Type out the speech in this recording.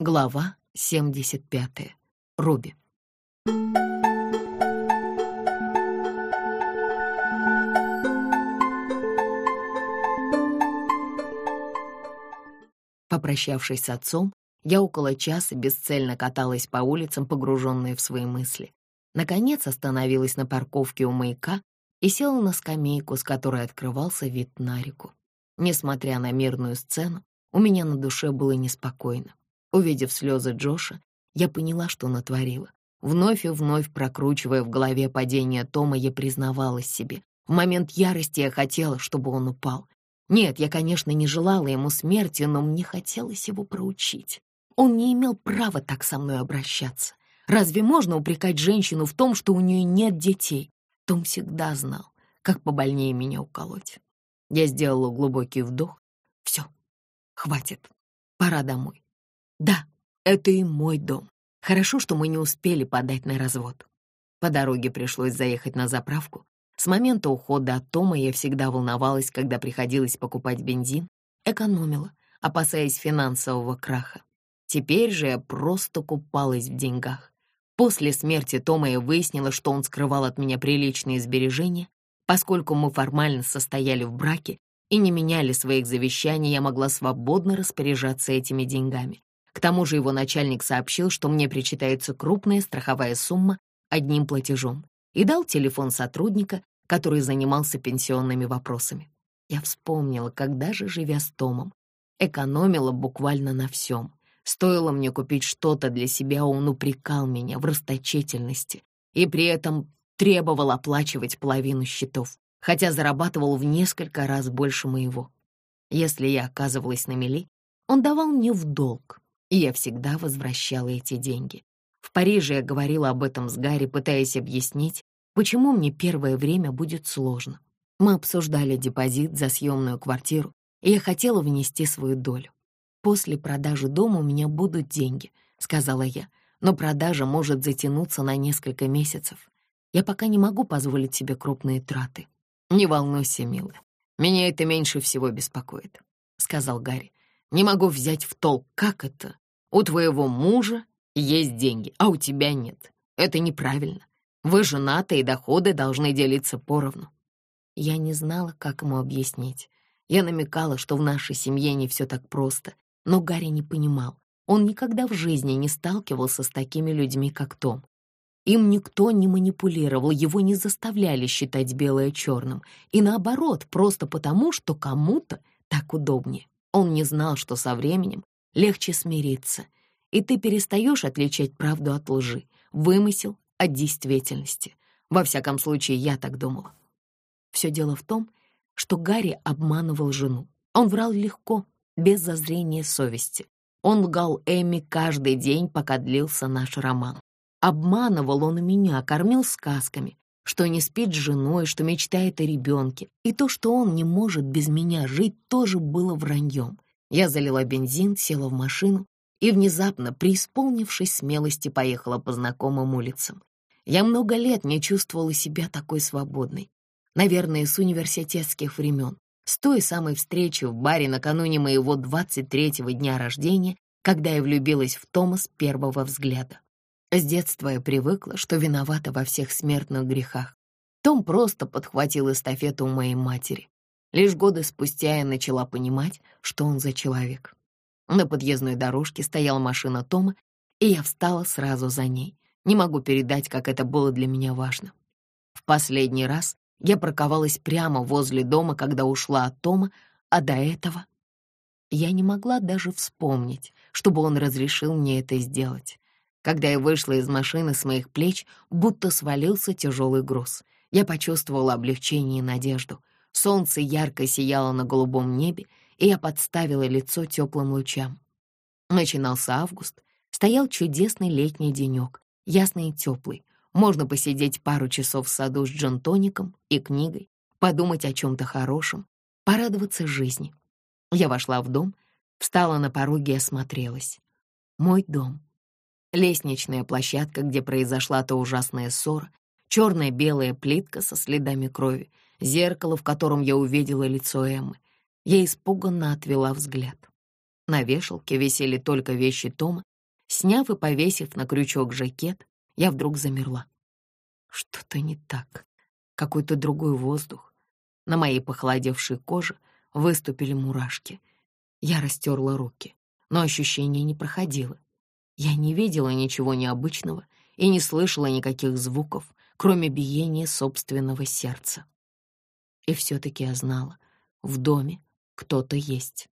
Глава 75. Руби. Попрощавшись с отцом, я около часа бесцельно каталась по улицам, погруженная в свои мысли. Наконец остановилась на парковке у маяка и села на скамейку, с которой открывался вид на реку. Несмотря на мирную сцену, у меня на душе было неспокойно. Увидев слезы Джоша, я поняла, что натворила. Вновь и вновь прокручивая в голове падение Тома, я признавалась себе. В момент ярости я хотела, чтобы он упал. Нет, я, конечно, не желала ему смерти, но мне хотелось его проучить. Он не имел права так со мной обращаться. Разве можно упрекать женщину в том, что у нее нет детей? Том всегда знал, как побольнее меня уколоть. Я сделала глубокий вдох. Все, хватит, пора домой. Да, это и мой дом. Хорошо, что мы не успели подать на развод. По дороге пришлось заехать на заправку. С момента ухода от Тома я всегда волновалась, когда приходилось покупать бензин, экономила, опасаясь финансового краха. Теперь же я просто купалась в деньгах. После смерти Тома я выяснила, что он скрывал от меня приличные сбережения. Поскольку мы формально состояли в браке и не меняли своих завещаний, я могла свободно распоряжаться этими деньгами. К тому же его начальник сообщил, что мне причитается крупная страховая сумма одним платежом и дал телефон сотрудника, который занимался пенсионными вопросами. Я вспомнила, когда же, живя с Томом, экономила буквально на всем. Стоило мне купить что-то для себя, он упрекал меня в расточительности и при этом требовал оплачивать половину счетов, хотя зарабатывал в несколько раз больше моего. Если я оказывалась на мели, он давал мне в долг, и я всегда возвращала эти деньги. В Париже я говорила об этом с Гарри, пытаясь объяснить, почему мне первое время будет сложно. Мы обсуждали депозит за съемную квартиру, и я хотела внести свою долю. «После продажи дома у меня будут деньги», — сказала я, «но продажа может затянуться на несколько месяцев. Я пока не могу позволить себе крупные траты». «Не волнуйся, милая, меня это меньше всего беспокоит», — сказал Гарри. «Не могу взять в толк, как это? У твоего мужа есть деньги, а у тебя нет. Это неправильно. Вы женаты, и доходы должны делиться поровну». Я не знала, как ему объяснить. Я намекала, что в нашей семье не все так просто, но Гарри не понимал. Он никогда в жизни не сталкивался с такими людьми, как Том. Им никто не манипулировал, его не заставляли считать белое черным. И наоборот, просто потому, что кому-то так удобнее. Он не знал, что со временем легче смириться, и ты перестаешь отличать правду от лжи, вымысел от действительности. Во всяком случае, я так думала. Все дело в том, что Гарри обманывал жену. Он врал легко, без зазрения совести. Он лгал Эми каждый день, пока длился наш роман. Обманывал он и меня, кормил сказками, что не спит с женой, что мечтает о ребенке. И то, что он не может без меня жить, тоже было враньем. Я залила бензин, села в машину и, внезапно, преисполнившись смелости, поехала по знакомым улицам. Я много лет не чувствовала себя такой свободной. Наверное, с университетских времен с той самой встречи в баре накануне моего 23-го дня рождения, когда я влюбилась в Тома с первого взгляда. С детства я привыкла, что виновата во всех смертных грехах. Том просто подхватил эстафету у моей матери. Лишь годы спустя я начала понимать, что он за человек. На подъездной дорожке стояла машина Тома, и я встала сразу за ней. Не могу передать, как это было для меня важно. В последний раз я парковалась прямо возле дома, когда ушла от Тома, а до этого я не могла даже вспомнить, чтобы он разрешил мне это сделать. Когда я вышла из машины с моих плеч, будто свалился тяжелый груз. Я почувствовала облегчение и надежду. Солнце ярко сияло на голубом небе, и я подставила лицо теплым лучам. Начинался август, стоял чудесный летний денек, ясный и теплый. Можно посидеть пару часов в саду с джон-тоником и книгой, подумать о чем-то хорошем, порадоваться жизни. Я вошла в дом, встала на пороге и осмотрелась. Мой дом. Лестничная площадка, где произошла та ужасная ссора, черная белая плитка со следами крови, зеркало, в котором я увидела лицо Эммы. Я испуганно отвела взгляд. На вешалке висели только вещи Тома, Сняв и повесив на крючок жакет, я вдруг замерла. Что-то не так. Какой-то другой воздух. На моей похолодевшей коже выступили мурашки. Я растерла руки, но ощущение не проходило. Я не видела ничего необычного и не слышала никаких звуков, кроме биения собственного сердца. И все-таки я знала, в доме кто-то есть.